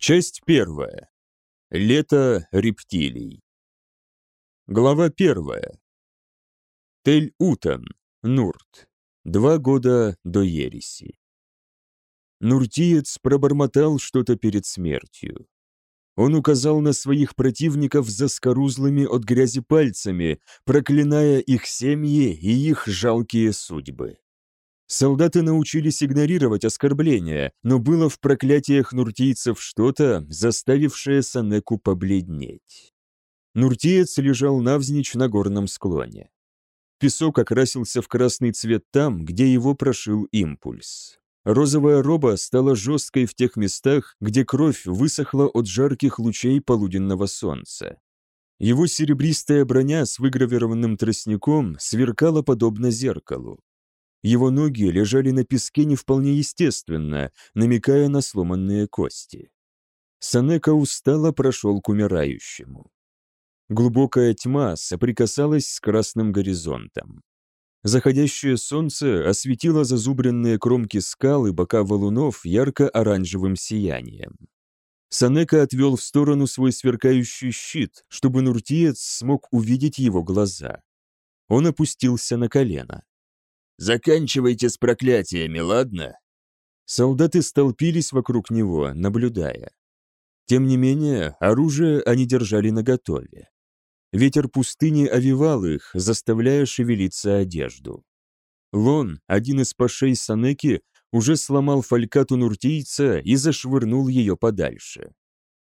Часть первая. Лето рептилий. Глава первая. Тель-Утан, Нурт. Два года до ереси. Нуртиец пробормотал что-то перед смертью. Он указал на своих противников заскорузлыми от грязи пальцами, проклиная их семьи и их жалкие судьбы. Солдаты научились игнорировать оскорбления, но было в проклятиях нуртийцев что-то, заставившее Санеку побледнеть. Нуртиец лежал навзничь на горном склоне. Песок окрасился в красный цвет там, где его прошил импульс. Розовая роба стала жесткой в тех местах, где кровь высохла от жарких лучей полуденного солнца. Его серебристая броня с выгравированным тростником сверкала подобно зеркалу. Его ноги лежали на песке не вполне естественно, намекая на сломанные кости. Санека устало прошел к умирающему. Глубокая тьма соприкасалась с красным горизонтом. Заходящее солнце осветило зазубренные кромки скал и бока валунов ярко-оранжевым сиянием. Санека отвел в сторону свой сверкающий щит, чтобы Нуртиец смог увидеть его глаза. Он опустился на колено. Заканчивайте с проклятиями, ладно?» Солдаты столпились вокруг него, наблюдая. Тем не менее, оружие они держали наготове. Ветер пустыни овивал их, заставляя шевелиться одежду. Лон, один из пашей Санеки, уже сломал фалькату нуртийца и зашвырнул ее подальше.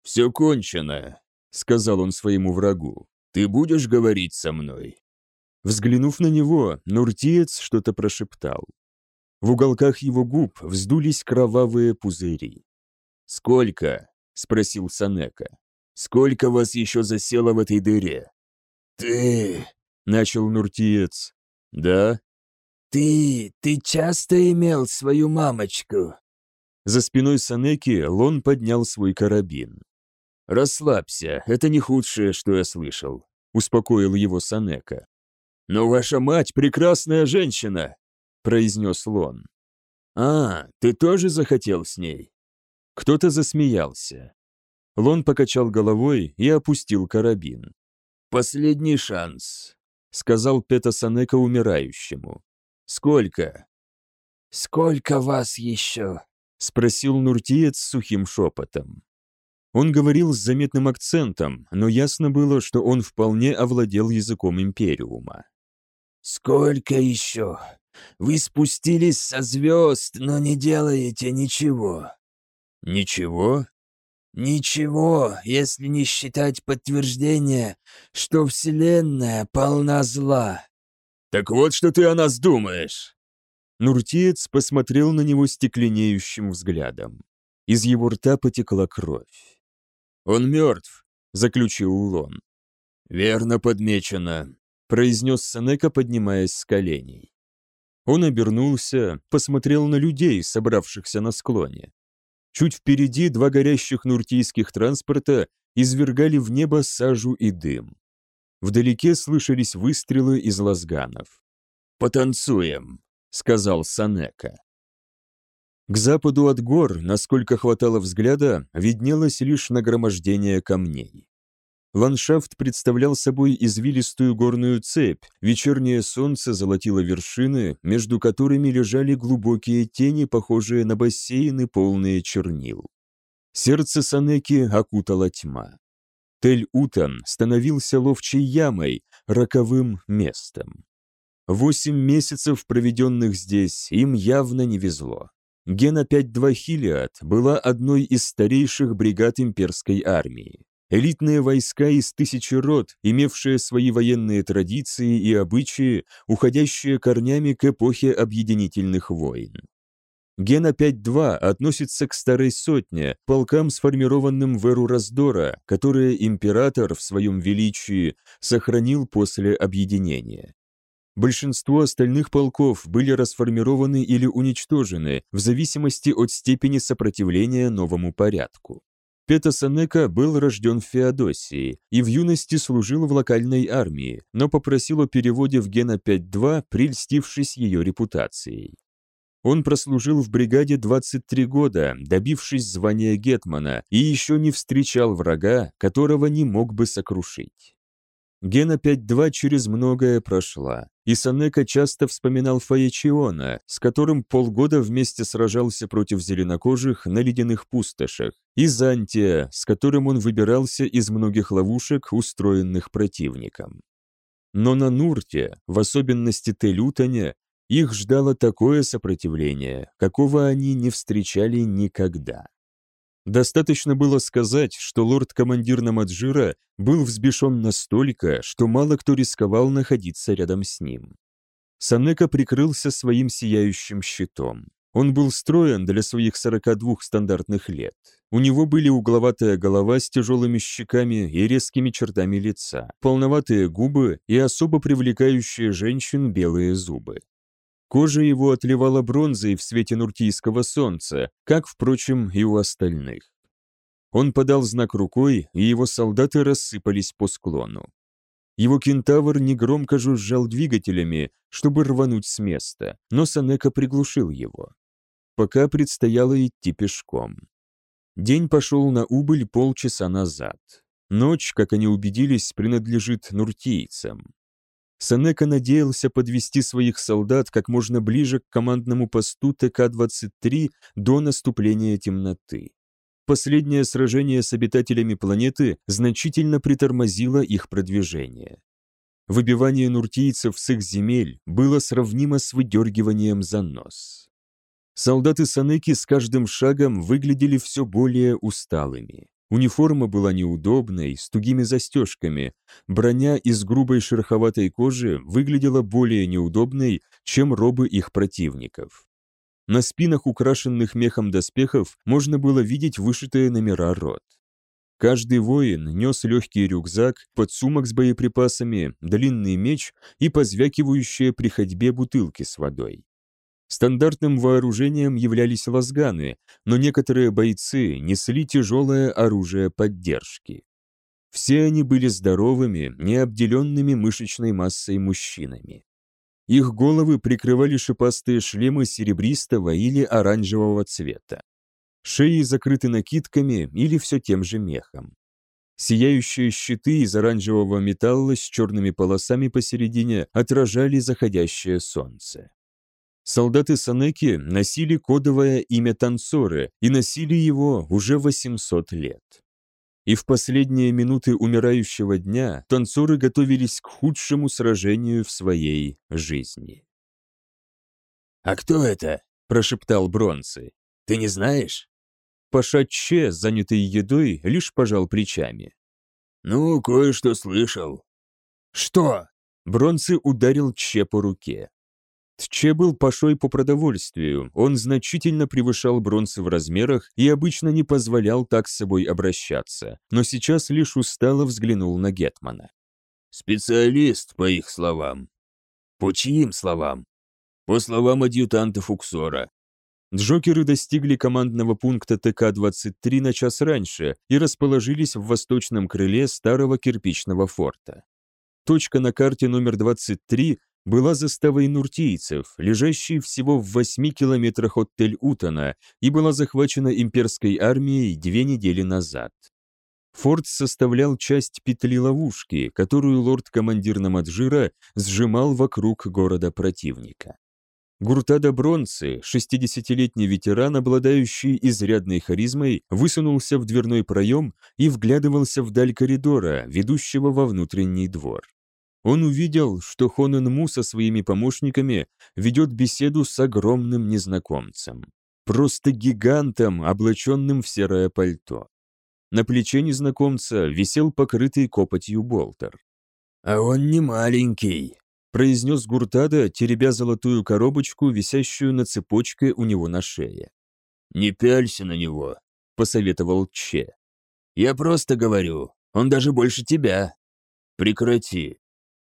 «Все кончено», — сказал он своему врагу. «Ты будешь говорить со мной?» Взглянув на него, Нуртиец что-то прошептал. В уголках его губ вздулись кровавые пузыри. «Сколько?» — спросил Санека. «Сколько вас еще засело в этой дыре?» «Ты...» — начал Нуртиец. «Да?» «Ты... ты часто имел свою мамочку?» За спиной Санеки Лон поднял свой карабин. «Расслабься, это не худшее, что я слышал», — успокоил его Санека. «Но ваша мать прекрасная женщина», — произнес Лон. «А, ты тоже захотел с ней?» Кто-то засмеялся. Лон покачал головой и опустил карабин. «Последний шанс», — сказал Пета Санека умирающему. «Сколько?» «Сколько вас еще?» — спросил Нуртиец сухим шепотом. Он говорил с заметным акцентом, но ясно было, что он вполне овладел языком Империума. «Сколько еще? Вы спустились со звезд, но не делаете ничего». «Ничего?» «Ничего, если не считать подтверждения, что Вселенная полна зла». «Так вот, что ты о нас думаешь!» Нуртиец посмотрел на него стекленеющим взглядом. Из его рта потекла кровь. «Он мертв», — заключил Улон. «Верно подмечено произнес Санека, поднимаясь с коленей. Он обернулся, посмотрел на людей, собравшихся на склоне. Чуть впереди два горящих нуртийских транспорта извергали в небо сажу и дым. Вдалеке слышались выстрелы из лазганов. «Потанцуем», — сказал Санека. К западу от гор, насколько хватало взгляда, виднелось лишь нагромождение камней. Ландшафт представлял собой извилистую горную цепь, вечернее солнце золотило вершины, между которыми лежали глубокие тени, похожие на бассейны, полные чернил. Сердце Санеки окутала тьма. Тель-Утан становился ловчей ямой, роковым местом. Восемь месяцев, проведенных здесь, им явно не везло. Гена 5-2 Хилиад была одной из старейших бригад имперской армии. Элитные войска из тысячи род, имевшие свои военные традиции и обычаи, уходящие корнями к эпохе объединительных войн. Гена 5.2 относится к Старой Сотне, полкам, сформированным в эру раздора, которые император в своем величии сохранил после объединения. Большинство остальных полков были расформированы или уничтожены в зависимости от степени сопротивления новому порядку. Пета Санека был рожден в Феодосии и в юности служил в локальной армии, но попросил о переводе в Гена 5.2, прельстившись ее репутацией. Он прослужил в бригаде 23 года, добившись звания гетмана, и еще не встречал врага, которого не мог бы сокрушить. Гена 5-2 через многое прошла, и Санека часто вспоминал Фаячиона, с которым полгода вместе сражался против зеленокожих на ледяных пустошах, и Зантия, с которым он выбирался из многих ловушек, устроенных противником. Но на Нурте, в особенности Телютане, их ждало такое сопротивление, какого они не встречали никогда. Достаточно было сказать, что лорд-командир Намаджира был взбешен настолько, что мало кто рисковал находиться рядом с ним. Санека прикрылся своим сияющим щитом. Он был строен для своих 42 стандартных лет. У него были угловатая голова с тяжелыми щеками и резкими чертами лица, полноватые губы и особо привлекающие женщин белые зубы. Кожа его отливала бронзой в свете нуртийского солнца, как, впрочем, и у остальных. Он подал знак рукой, и его солдаты рассыпались по склону. Его кентавр негромко жужжал двигателями, чтобы рвануть с места, но Санека приглушил его. Пока предстояло идти пешком. День пошел на убыль полчаса назад. Ночь, как они убедились, принадлежит нуртийцам. Санека надеялся подвести своих солдат как можно ближе к командному посту ТК-23 до наступления темноты. Последнее сражение с обитателями планеты значительно притормозило их продвижение. Выбивание нуртийцев с их земель было сравнимо с выдергиванием за нос. Солдаты Санеки с каждым шагом выглядели все более усталыми. Униформа была неудобной, с тугими застежками. Броня из грубой шероховатой кожи выглядела более неудобной, чем робы их противников. На спинах украшенных мехом доспехов можно было видеть вышитые номера рот. Каждый воин нес легкий рюкзак, подсумок с боеприпасами, длинный меч и позвякивающие при ходьбе бутылки с водой. Стандартным вооружением являлись лазганы, но некоторые бойцы несли тяжелое оружие поддержки. Все они были здоровыми, необделенными мышечной массой мужчинами. Их головы прикрывали шипастые шлемы серебристого или оранжевого цвета. Шеи закрыты накидками или все тем же мехом. Сияющие щиты из оранжевого металла с черными полосами посередине отражали заходящее солнце. Солдаты Санеки носили кодовое имя Танцоры и носили его уже 800 лет. И в последние минуты умирающего дня танцоры готовились к худшему сражению в своей жизни. «А кто это?» – прошептал Бронцы. «Ты не знаешь?» Паша Че, занятый едой, лишь пожал плечами. «Ну, кое-что слышал». «Что?» Бронцы ударил Че по руке. Тче был пошой по продовольствию, он значительно превышал бронзы в размерах и обычно не позволял так с собой обращаться, но сейчас лишь устало взглянул на Гетмана. «Специалист, по их словам». «По чьим словам?» «По словам адъютанта Фуксора». Джокеры достигли командного пункта ТК-23 на час раньше и расположились в восточном крыле старого кирпичного форта. Точка на карте номер 23 была заставой нуртийцев, лежащей всего в 8 километрах от Тель-Утана и была захвачена имперской армией две недели назад. Форт составлял часть петли-ловушки, которую лорд-командир Намаджира сжимал вокруг города противника. Гуртада Бронцы, 60-летний ветеран, обладающий изрядной харизмой, высунулся в дверной проем и вглядывался вдаль коридора, ведущего во внутренний двор. Он увидел, что Хонен Му со своими помощниками ведет беседу с огромным незнакомцем. Просто гигантом, облаченным в серое пальто. На плече незнакомца висел покрытый копотью болтер. «А он не маленький», — произнес Гуртада, теребя золотую коробочку, висящую на цепочке у него на шее. «Не пялься на него», — посоветовал Че. «Я просто говорю, он даже больше тебя». «Прекрати»,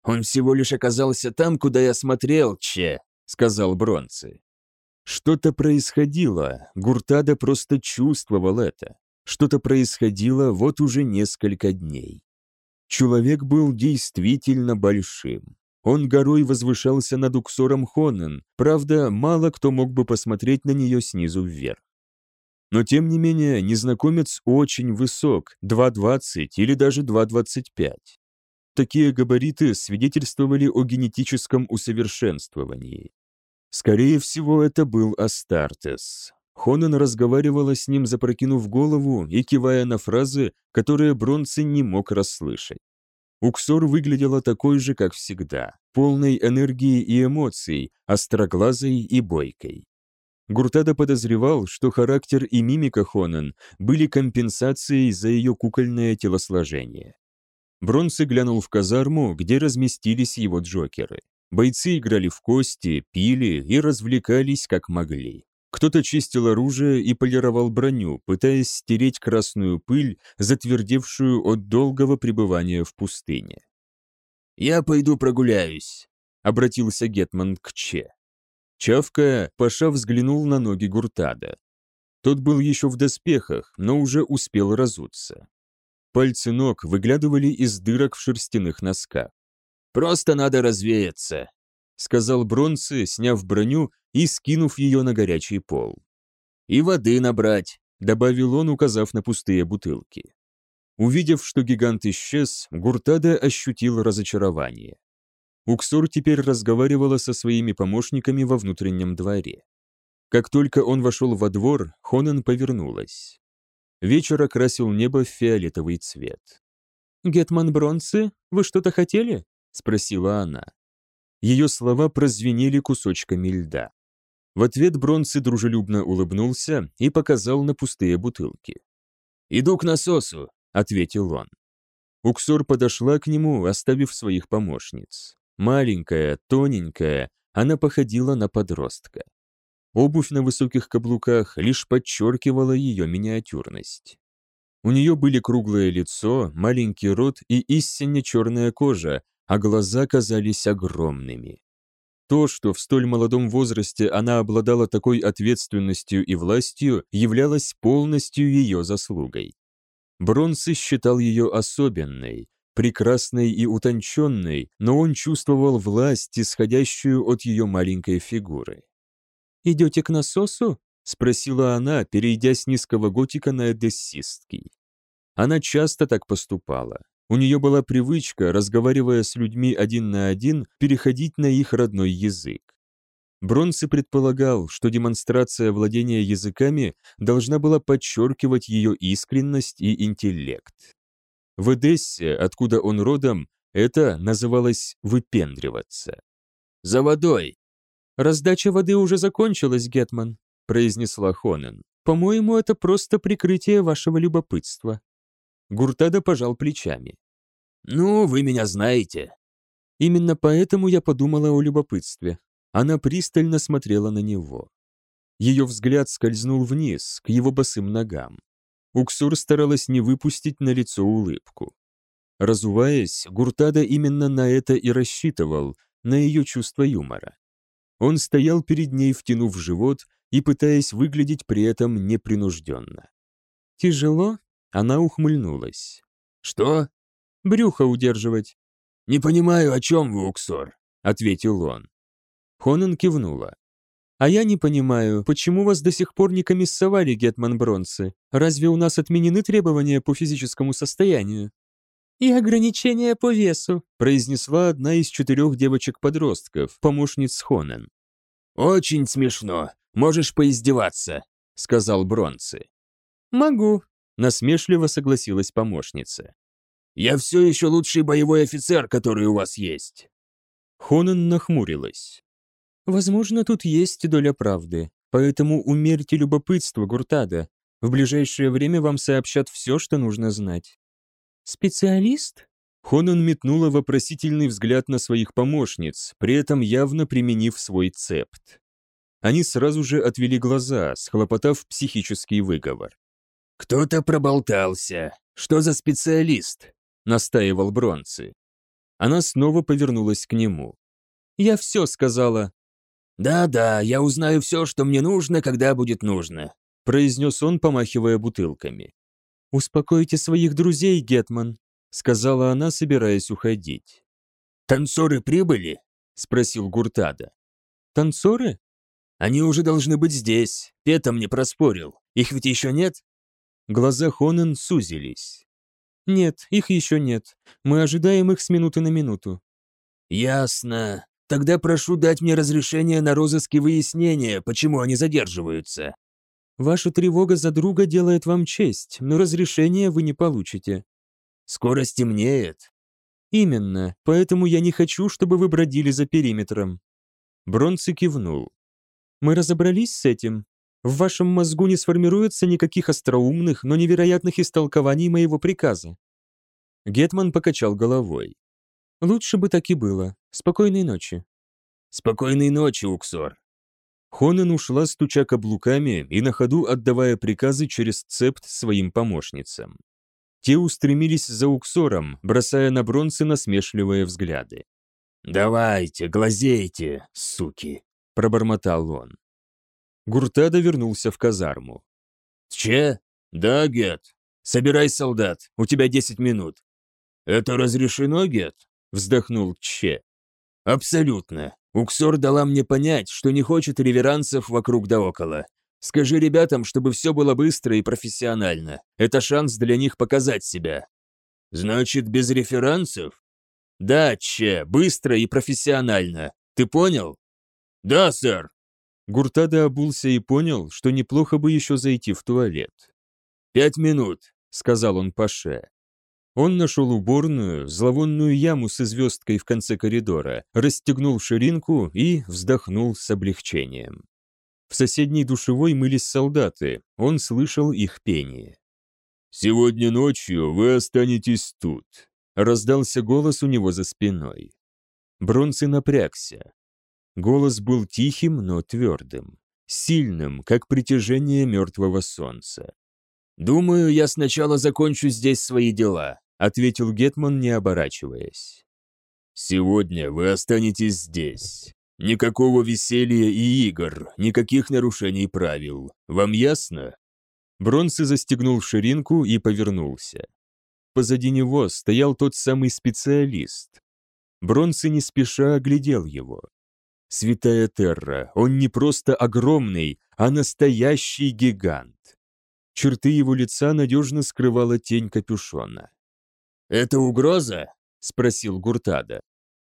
«Он всего лишь оказался там, куда я смотрел, Че», — сказал Бронцы. Что-то происходило, Гуртада просто чувствовал это. Что-то происходило вот уже несколько дней. Человек был действительно большим. Он горой возвышался над Уксором Хонен, правда, мало кто мог бы посмотреть на нее снизу вверх. Но тем не менее, незнакомец очень высок, 2,20 или даже 2,25. Такие габариты свидетельствовали о генетическом усовершенствовании. Скорее всего, это был Астартес. Хонен разговаривала с ним, запрокинув голову и кивая на фразы, которые Бронце не мог расслышать. Уксор выглядела такой же, как всегда, полной энергии и эмоций, остроглазой и бойкой. Гуртада подозревал, что характер и мимика Хонен были компенсацией за ее кукольное телосложение. Бронце глянул в казарму, где разместились его джокеры. Бойцы играли в кости, пили и развлекались как могли. Кто-то чистил оружие и полировал броню, пытаясь стереть красную пыль, затвердевшую от долгого пребывания в пустыне. «Я пойду прогуляюсь», — обратился Гетман к Че. Чавкая, Паша взглянул на ноги Гуртада. Тот был еще в доспехах, но уже успел разуться. Пальцы ног выглядывали из дырок в шерстяных носках. «Просто надо развеяться», — сказал Бронце, сняв броню и скинув ее на горячий пол. «И воды набрать», — добавил он, указав на пустые бутылки. Увидев, что гигант исчез, Гуртада ощутил разочарование. Уксор теперь разговаривала со своими помощниками во внутреннем дворе. Как только он вошел во двор, Хонен повернулась. Вечер окрасил небо в фиолетовый цвет. «Гетман Бронцы, вы что-то хотели?» — спросила она. Ее слова прозвенели кусочками льда. В ответ Бронцы дружелюбно улыбнулся и показал на пустые бутылки. «Иду к насосу», — ответил он. Уксор подошла к нему, оставив своих помощниц. Маленькая, тоненькая, она походила на подростка. Обувь на высоких каблуках лишь подчеркивала ее миниатюрность. У нее были круглое лицо, маленький рот и истинно черная кожа, а глаза казались огромными. То, что в столь молодом возрасте она обладала такой ответственностью и властью, являлось полностью ее заслугой. Бронсы считал ее особенной, прекрасной и утонченной, но он чувствовал власть, исходящую от ее маленькой фигуры. «Идете к насосу?» — спросила она, перейдя с низкого готика на эдессистский. Она часто так поступала. У нее была привычка, разговаривая с людьми один на один, переходить на их родной язык. Бронце предполагал, что демонстрация владения языками должна была подчеркивать ее искренность и интеллект. В Эдессе, откуда он родом, это называлось «выпендриваться». «За водой!» «Раздача воды уже закончилась, Гетман», — произнесла Хонен. «По-моему, это просто прикрытие вашего любопытства». Гуртада пожал плечами. «Ну, вы меня знаете». Именно поэтому я подумала о любопытстве. Она пристально смотрела на него. Ее взгляд скользнул вниз, к его босым ногам. Уксур старалась не выпустить на лицо улыбку. Разуваясь, Гуртада именно на это и рассчитывал, на ее чувство юмора. Он стоял перед ней, втянув живот и пытаясь выглядеть при этом непринужденно. «Тяжело?» Она ухмыльнулась. «Что?» «Брюхо удерживать». «Не понимаю, о чем вы, Уксор», — ответил он. Хонен кивнула. «А я не понимаю, почему вас до сих пор не комиссовали, Гетман Бронцы? Разве у нас отменены требования по физическому состоянию?» «И ограничения по весу», — произнесла одна из четырех девочек-подростков, помощниц Хонен. «Очень смешно. Можешь поиздеваться», — сказал Бронцы. «Могу», Насмешливо согласилась помощница. «Я все еще лучший боевой офицер, который у вас есть». Хонан нахмурилась. «Возможно, тут есть доля правды, поэтому умерьте любопытство, Гуртада. В ближайшее время вам сообщат все, что нужно знать». «Специалист?» Хонан метнула вопросительный взгляд на своих помощниц, при этом явно применив свой цепт. Они сразу же отвели глаза, схлопотав психический выговор. «Кто-то проболтался. Что за специалист?» — настаивал Бронцы. Она снова повернулась к нему. «Я все сказала». «Да-да, я узнаю все, что мне нужно, когда будет нужно», — произнес он, помахивая бутылками. «Успокойте своих друзей, Гетман», — сказала она, собираясь уходить. «Танцоры прибыли?» — спросил Гуртада. «Танцоры?» «Они уже должны быть здесь. Пета мне проспорил. Их ведь еще нет?» Глаза Хонен сузились. «Нет, их еще нет. Мы ожидаем их с минуты на минуту». «Ясно. Тогда прошу дать мне разрешение на розыск и выяснение, почему они задерживаются». «Ваша тревога за друга делает вам честь, но разрешения вы не получите». «Скоро стемнеет». «Именно, поэтому я не хочу, чтобы вы бродили за периметром». Бронце кивнул. «Мы разобрались с этим. В вашем мозгу не сформируется никаких остроумных, но невероятных истолкований моего приказа». Гетман покачал головой. «Лучше бы так и было. Спокойной ночи». «Спокойной ночи, Уксор». Хонен ушла, стуча каблуками и на ходу отдавая приказы через цепт своим помощницам. Те устремились за Уксором, бросая на бронцы насмешливые взгляды. «Давайте, глазейте, суки!» — пробормотал он. Гуртада вернулся в казарму. «Че? Да, Гет. Собирай солдат, у тебя десять минут». «Это разрешено, Гет?» — вздохнул Че. «Абсолютно. Уксор дала мне понять, что не хочет реверансов вокруг да около. Скажи ребятам, чтобы все было быстро и профессионально. Это шанс для них показать себя». «Значит, без реферансов?» «Да, Че, быстро и профессионально. Ты понял?» «Да, сэр», Гуртада обулся и понял, что неплохо бы еще зайти в туалет. «Пять минут», — сказал он Паше. Он нашел уборную, зловонную яму со звездкой в конце коридора, расстегнул ширинку и вздохнул с облегчением. В соседней душевой мылись солдаты, он слышал их пение. «Сегодня ночью вы останетесь тут», — раздался голос у него за спиной. Бронцы напрягся. Голос был тихим, но твердым, сильным, как притяжение мертвого солнца. «Думаю, я сначала закончу здесь свои дела», — ответил Гетман, не оборачиваясь. «Сегодня вы останетесь здесь. Никакого веселья и игр, никаких нарушений правил. Вам ясно?» Бронсы застегнул ширинку и повернулся. Позади него стоял тот самый специалист. Бронсы не спеша оглядел его. Святая Терра, он не просто огромный, а настоящий гигант. Черты его лица надежно скрывала тень капюшона. «Это угроза?» — спросил Гуртада.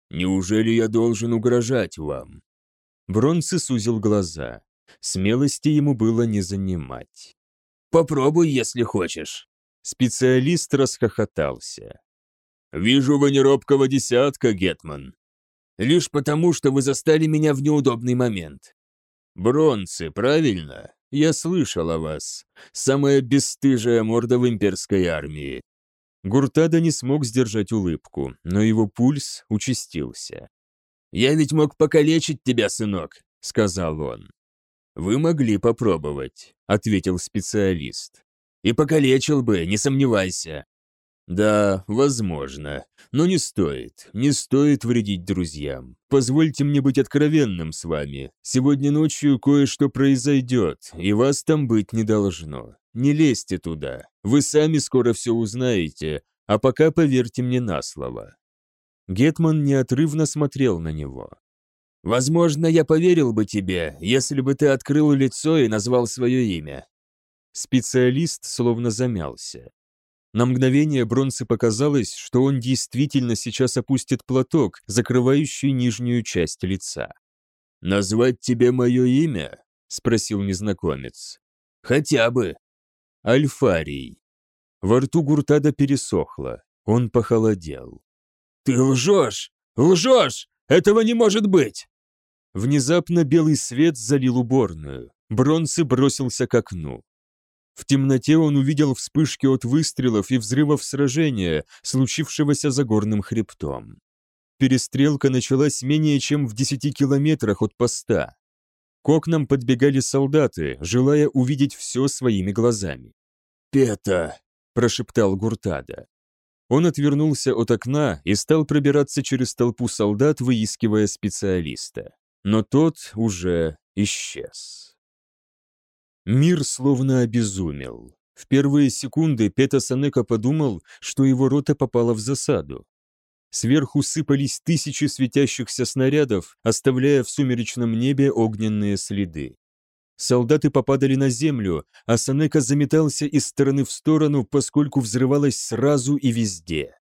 «Неужели я должен угрожать вам?» Бронце сузил глаза. Смелости ему было не занимать. «Попробуй, если хочешь». Специалист расхохотался. «Вижу вы неробкого десятка, Гетман лишь потому, что вы застали меня в неудобный момент. Бронцы, правильно? Я слышал о вас. Самая бесстыжая морда в имперской армии. Гуртада не смог сдержать улыбку, но его пульс участился. «Я ведь мог покалечить тебя, сынок», — сказал он. «Вы могли попробовать», — ответил специалист. «И покалечил бы, не сомневайся. Да, возможно. Но не стоит. Не стоит вредить друзьям. Позвольте мне быть откровенным с вами. Сегодня ночью кое-что произойдет, и вас там быть не должно. Не лезьте туда. Вы сами скоро все узнаете, а пока поверьте мне на слово». Гетман неотрывно смотрел на него. «Возможно, я поверил бы тебе, если бы ты открыл лицо и назвал свое имя». Специалист словно замялся. На мгновение Бронце показалось, что он действительно сейчас опустит платок, закрывающий нижнюю часть лица. «Назвать тебе мое имя?» — спросил незнакомец. «Хотя бы». «Альфарий». Во рту Гуртада пересохло. Он похолодел. «Ты лжешь! Лжешь! Этого не может быть!» Внезапно белый свет залил уборную. Бронце бросился к окну. В темноте он увидел вспышки от выстрелов и взрывов сражения, случившегося за горным хребтом. Перестрелка началась менее чем в десяти километрах от поста. К окнам подбегали солдаты, желая увидеть все своими глазами. «Пета!» – прошептал Гуртада. Он отвернулся от окна и стал пробираться через толпу солдат, выискивая специалиста. Но тот уже исчез. Мир словно обезумел. В первые секунды Пета Санека подумал, что его рота попала в засаду. Сверху сыпались тысячи светящихся снарядов, оставляя в сумеречном небе огненные следы. Солдаты попадали на землю, а Санека заметался из стороны в сторону, поскольку взрывалось сразу и везде.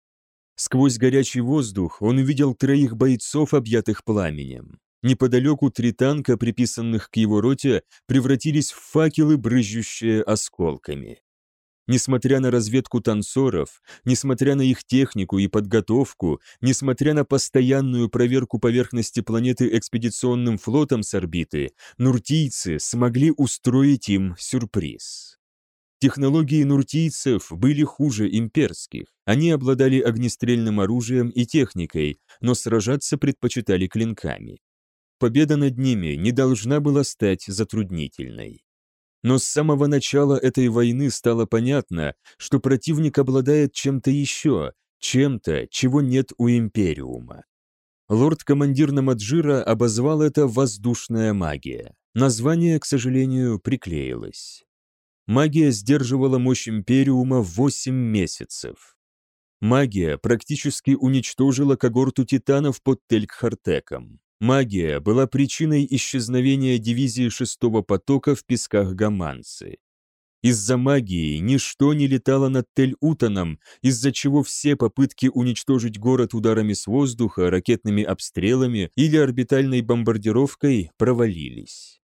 Сквозь горячий воздух он увидел троих бойцов, объятых пламенем. Неподалеку три танка, приписанных к его роте, превратились в факелы, брызжущие осколками. Несмотря на разведку танцоров, несмотря на их технику и подготовку, несмотря на постоянную проверку поверхности планеты экспедиционным флотом с орбиты, нуртийцы смогли устроить им сюрприз. Технологии нуртийцев были хуже имперских. Они обладали огнестрельным оружием и техникой, но сражаться предпочитали клинками. Победа над ними не должна была стать затруднительной. Но с самого начала этой войны стало понятно, что противник обладает чем-то еще, чем-то, чего нет у Империума. Лорд-командир Намаджира обозвал это «воздушная магия». Название, к сожалению, приклеилось. Магия сдерживала мощь Империума 8 месяцев. Магия практически уничтожила когорту титанов под Телькхартеком. Магия была причиной исчезновения дивизии шестого потока в песках Гаманцы. Из-за магии ничто не летало над Тель-Утаном, из-за чего все попытки уничтожить город ударами с воздуха, ракетными обстрелами или орбитальной бомбардировкой провалились.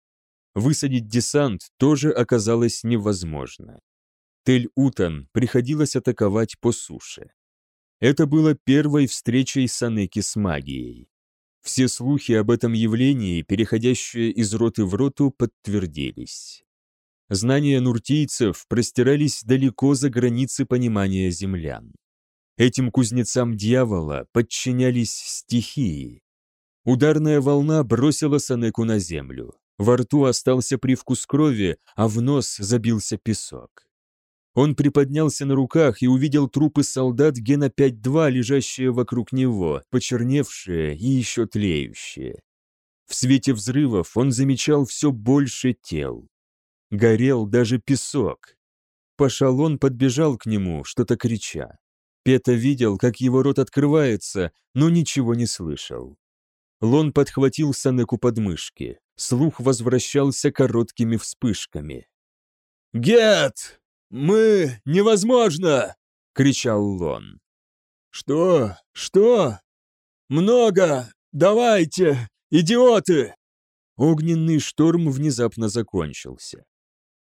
Высадить десант тоже оказалось невозможно. Тель-Утан приходилось атаковать по суше. Это было первой встречей Санеки с магией. Все слухи об этом явлении, переходящие из роты в роту, подтвердились. Знания нуртийцев простирались далеко за границы понимания землян. Этим кузнецам дьявола подчинялись стихии. Ударная волна бросила Санеку на землю. Во рту остался привкус крови, а в нос забился песок. Он приподнялся на руках и увидел трупы солдат Гена 5-2, лежащие вокруг него, почерневшие и еще тлеющие. В свете взрывов он замечал все больше тел. Горел даже песок. Пашалон подбежал к нему, что-то крича. Пета видел, как его рот открывается, но ничего не слышал. Лон подхватил Санеку подмышки. Слух возвращался короткими вспышками. «Гет!» «Мы... невозможно!» — кричал Лон. «Что? Что? Много! Давайте! Идиоты!» Огненный шторм внезапно закончился.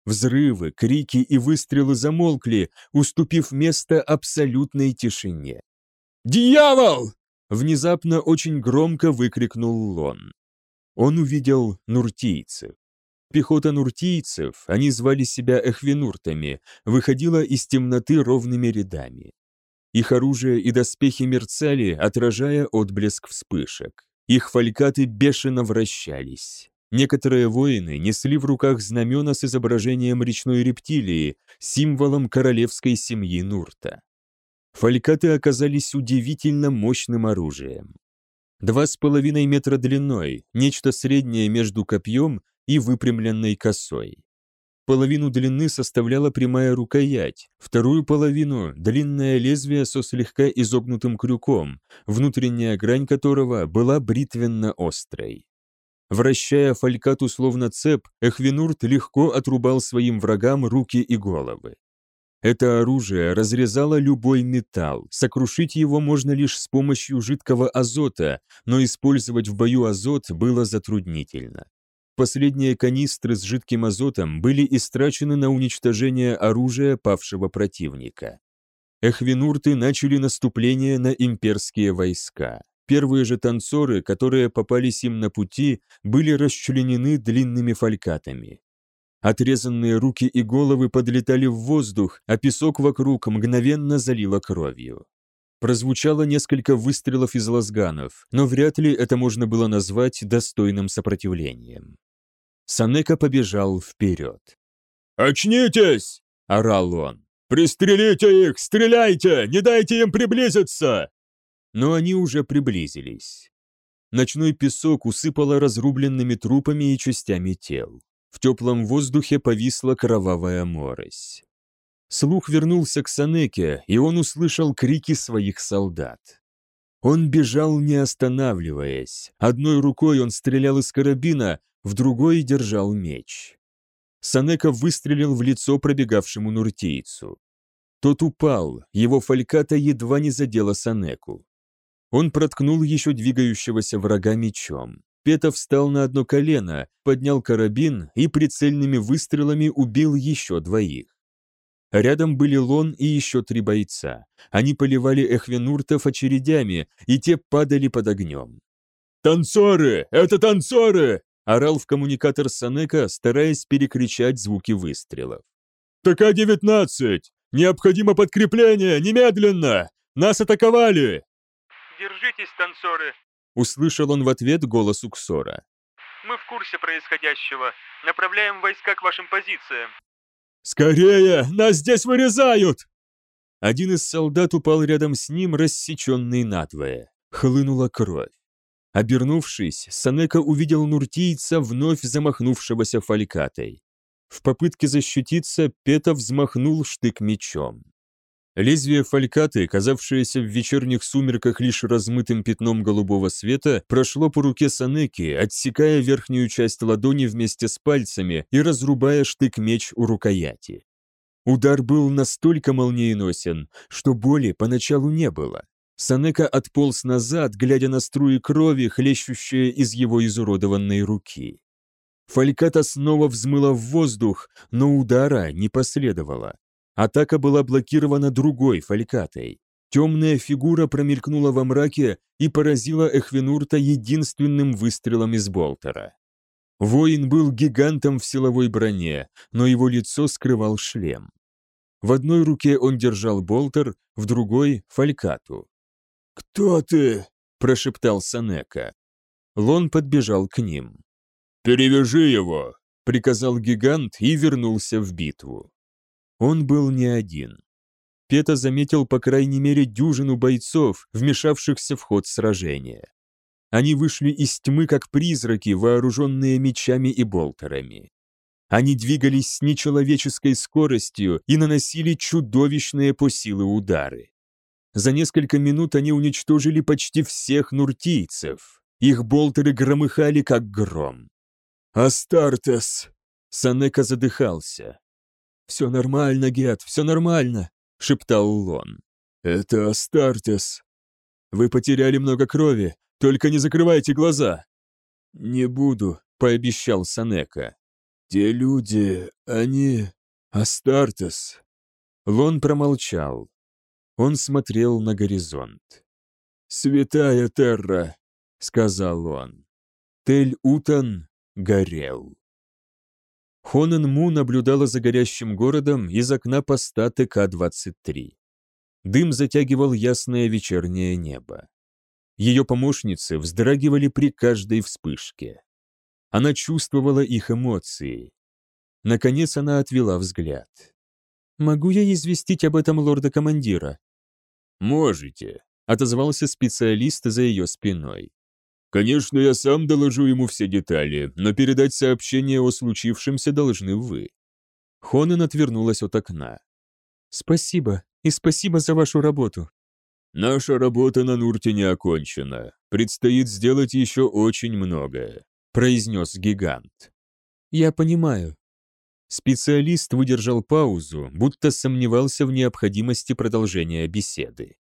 Взрывы, крики и выстрелы замолкли, уступив место абсолютной тишине. «Дьявол!» — внезапно очень громко выкрикнул Лон. Он увидел нуртийцев. Пехота нуртийцев, они звали себя эхвинуртами, выходила из темноты ровными рядами. Их оружие и доспехи мерцали, отражая отблеск вспышек. Их фалькаты бешено вращались. Некоторые воины несли в руках знамена с изображением речной рептилии, символом королевской семьи Нурта. Фалькаты оказались удивительно мощным оружием. Два с половиной метра длиной, нечто среднее между копьем и выпрямленной косой. Половину длины составляла прямая рукоять, вторую половину – длинное лезвие со слегка изогнутым крюком, внутренняя грань которого была бритвенно-острой. Вращая фалькат условно цеп, Эхвинурт легко отрубал своим врагам руки и головы. Это оружие разрезало любой металл, сокрушить его можно лишь с помощью жидкого азота, но использовать в бою азот было затруднительно. Последние канистры с жидким азотом были истрачены на уничтожение оружия павшего противника. Эхвинурты начали наступление на имперские войска. Первые же танцоры, которые попались им на пути, были расчленены длинными фалькатами. Отрезанные руки и головы подлетали в воздух, а песок вокруг мгновенно залило кровью. Прозвучало несколько выстрелов из лазганов, но вряд ли это можно было назвать достойным сопротивлением. Санека побежал вперед. «Очнитесь!» – орал он. «Пристрелите их! Стреляйте! Не дайте им приблизиться!» Но они уже приблизились. Ночной песок усыпало разрубленными трупами и частями тел. В теплом воздухе повисла кровавая морось. Слух вернулся к Санеке, и он услышал крики своих солдат. Он бежал, не останавливаясь. Одной рукой он стрелял из карабина, в другой держал меч. Санека выстрелил в лицо пробегавшему нуртийцу. Тот упал, его фальката едва не задела Санеку. Он проткнул еще двигающегося врага мечом. Петов встал на одно колено, поднял карабин и прицельными выстрелами убил еще двоих. Рядом были Лон и еще три бойца. Они поливали эхвенуртов очередями, и те падали под огнем. «Танцоры! Это танцоры!» – орал в коммуникатор Санека, стараясь перекричать звуки выстрелов. «ТК-19! Необходимо подкрепление! Немедленно! Нас атаковали!» «Держитесь, танцоры!» – услышал он в ответ голос Уксора. «Мы в курсе происходящего. Направляем войска к вашим позициям». «Скорее! Нас здесь вырезают!» Один из солдат упал рядом с ним, рассеченный надвое. Хлынула кровь. Обернувшись, Санека увидел нуртийца, вновь замахнувшегося фалькатой. В попытке защититься Петов взмахнул штык мечом. Лезвие фалькаты, казавшееся в вечерних сумерках лишь размытым пятном голубого света, прошло по руке Санеки, отсекая верхнюю часть ладони вместе с пальцами и разрубая штык-меч у рукояти. Удар был настолько молниеносен, что боли поначалу не было. Санека отполз назад, глядя на струи крови, хлещущие из его изуродованной руки. Фальката снова взмыла в воздух, но удара не последовало. Атака была блокирована другой фалькатой. Темная фигура промелькнула во мраке и поразила Эхвенурта единственным выстрелом из болтера. Воин был гигантом в силовой броне, но его лицо скрывал шлем. В одной руке он держал болтер, в другой — фалькату. «Кто ты?» — прошептал Санека. Лон подбежал к ним. «Перевяжи его!» — приказал гигант и вернулся в битву. Он был не один. Пета заметил по крайней мере дюжину бойцов, вмешавшихся в ход сражения. Они вышли из тьмы как призраки, вооруженные мечами и болтерами. Они двигались с нечеловеческой скоростью и наносили чудовищные по силы удары. За несколько минут они уничтожили почти всех нуртийцев. Их болтеры громыхали, как гром. «Астартес!» Санека задыхался. «Все нормально, Гет, все нормально», — шептал Лон. «Это Астартес. Вы потеряли много крови, только не закрывайте глаза». «Не буду», — пообещал Санека. «Те люди, они... Астартес». Лон промолчал. Он смотрел на горизонт. «Святая Терра», — сказал он. Тель-Утан горел. Хонен Му наблюдала за горящим городом из окна поста ТК-23. Дым затягивал ясное вечернее небо. Ее помощницы вздрагивали при каждой вспышке. Она чувствовала их эмоции. Наконец она отвела взгляд. «Могу я известить об этом лорда-командира?» «Можете», — отозвался специалист за ее спиной. Конечно, я сам доложу ему все детали, но передать сообщение о случившемся должны вы. Хонен отвернулась от окна. Спасибо, и спасибо за вашу работу. Наша работа на Нурте не окончена. Предстоит сделать еще очень многое, произнес гигант. Я понимаю. Специалист выдержал паузу, будто сомневался в необходимости продолжения беседы.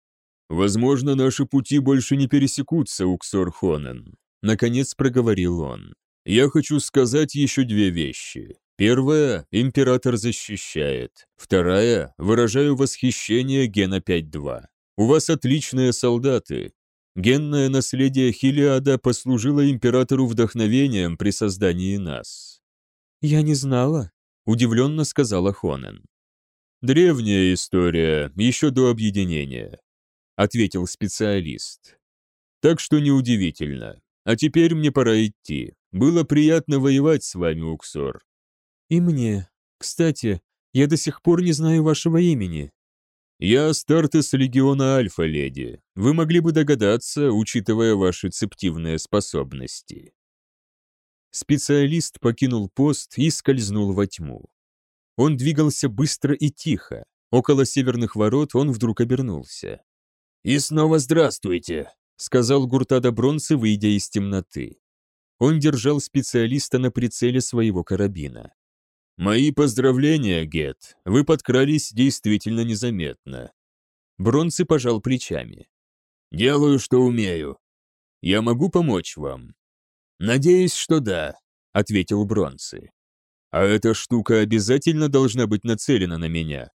«Возможно, наши пути больше не пересекутся, Уксор Хонен», — наконец проговорил он. «Я хочу сказать еще две вещи. Первая — император защищает. Вторая — выражаю восхищение Гена 5-2. У вас отличные солдаты. Генное наследие Хилиада послужило императору вдохновением при создании нас». «Я не знала», — удивленно сказала Хонен. «Древняя история, еще до объединения ответил специалист. Так что неудивительно. А теперь мне пора идти. Было приятно воевать с вами, Уксор. И мне. Кстати, я до сих пор не знаю вашего имени. Я Стартес Легиона Альфа, леди. Вы могли бы догадаться, учитывая ваши цептивные способности. Специалист покинул пост и скользнул во тьму. Он двигался быстро и тихо. Около северных ворот он вдруг обернулся. «И снова здравствуйте», — сказал Гуртада Бронце, выйдя из темноты. Он держал специалиста на прицеле своего карабина. «Мои поздравления, Гет, вы подкрались действительно незаметно». Бронце пожал плечами. «Делаю, что умею. Я могу помочь вам?» «Надеюсь, что да», — ответил Бронце. «А эта штука обязательно должна быть нацелена на меня?»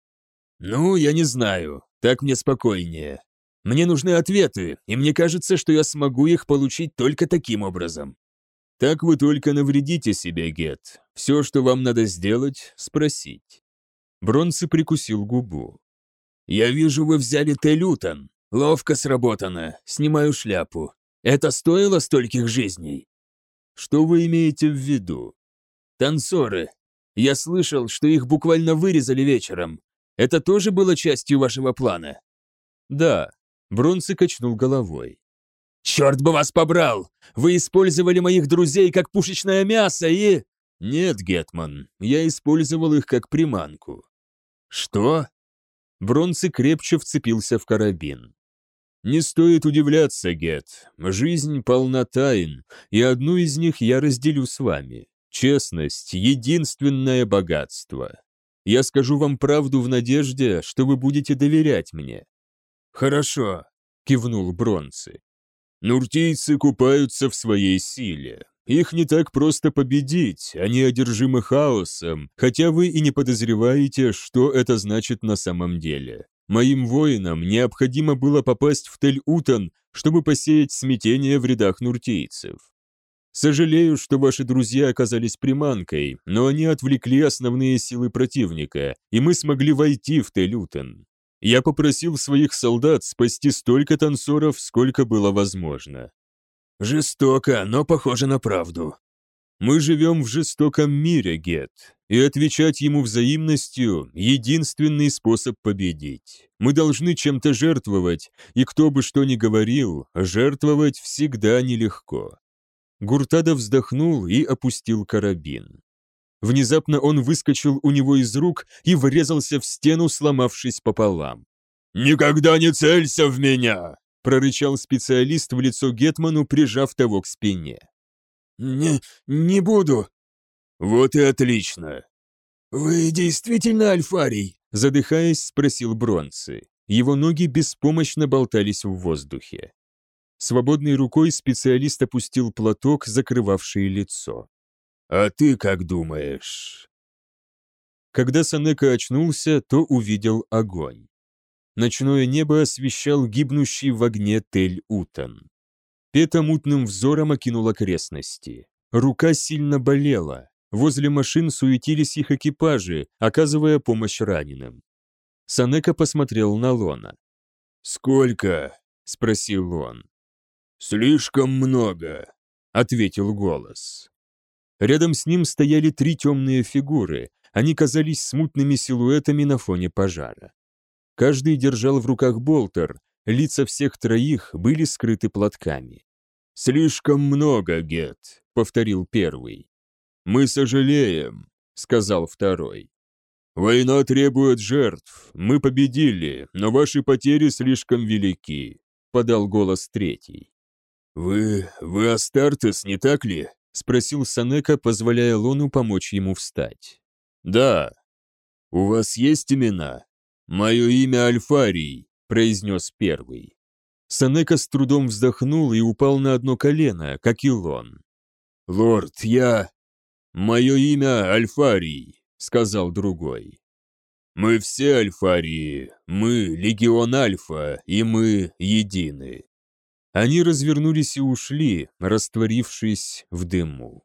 «Ну, я не знаю. Так мне спокойнее. Мне нужны ответы, и мне кажется, что я смогу их получить только таким образом». «Так вы только навредите себе, Гет. Все, что вам надо сделать, спросить». Бронце прикусил губу. «Я вижу, вы взяли Телютон. Ловко сработано. Снимаю шляпу. Это стоило стольких жизней?» «Что вы имеете в виду?» «Танцоры. Я слышал, что их буквально вырезали вечером. Это тоже было частью вашего плана?» «Да», — Бронце качнул головой. «Черт бы вас побрал! Вы использовали моих друзей как пушечное мясо и...» «Нет, Гетман, я использовал их как приманку». «Что?» Бронце крепче вцепился в карабин. «Не стоит удивляться, Гет. Жизнь полна тайн, и одну из них я разделю с вами. Честность — единственное богатство. Я скажу вам правду в надежде, что вы будете доверять мне». «Хорошо», — кивнул Бронце. «Нуртийцы купаются в своей силе. Их не так просто победить, они одержимы хаосом, хотя вы и не подозреваете, что это значит на самом деле. Моим воинам необходимо было попасть в Тель-Утан, чтобы посеять смятение в рядах нуртийцев. Сожалею, что ваши друзья оказались приманкой, но они отвлекли основные силы противника, и мы смогли войти в Телютен. Я попросил своих солдат спасти столько танцоров, сколько было возможно. Жестоко, но похоже на правду. Мы живем в жестоком мире, Гет, и отвечать ему взаимностью – единственный способ победить. Мы должны чем-то жертвовать, и кто бы что ни говорил, жертвовать всегда нелегко. Гуртада вздохнул и опустил карабин. Внезапно он выскочил у него из рук и врезался в стену, сломавшись пополам. «Никогда не целься в меня!» – прорычал специалист в лицо Гетману, прижав того к спине. «Не, не буду». «Вот и отлично». «Вы действительно альфарий?» – задыхаясь, спросил Бронцы. Его ноги беспомощно болтались в воздухе. Свободной рукой специалист опустил платок, закрывавший лицо. «А ты как думаешь?» Когда Санека очнулся, то увидел огонь. Ночное небо освещал гибнущий в огне Тель-Утан. Пета мутным взором окинул окрестности. Рука сильно болела. Возле машин суетились их экипажи, оказывая помощь раненым. Санека посмотрел на Лона. «Сколько?» — спросил он. «Слишком много», — ответил голос. Рядом с ним стояли три темные фигуры, они казались смутными силуэтами на фоне пожара. Каждый держал в руках болтер, лица всех троих были скрыты платками. «Слишком много, Гет», — повторил первый. «Мы сожалеем», — сказал второй. «Война требует жертв. Мы победили, но ваши потери слишком велики», — подал голос третий. «Вы... вы Астартес, не так ли?» — спросил Санека, позволяя Лону помочь ему встать. «Да». «У вас есть имена?» «Мое имя Альфарий», — произнес первый. Санека с трудом вздохнул и упал на одно колено, как и Лон. «Лорд, я...» «Мое имя Альфарий», — сказал другой. «Мы все Альфарии, мы Легион Альфа, и мы едины». Они развернулись и ушли, растворившись в дыму.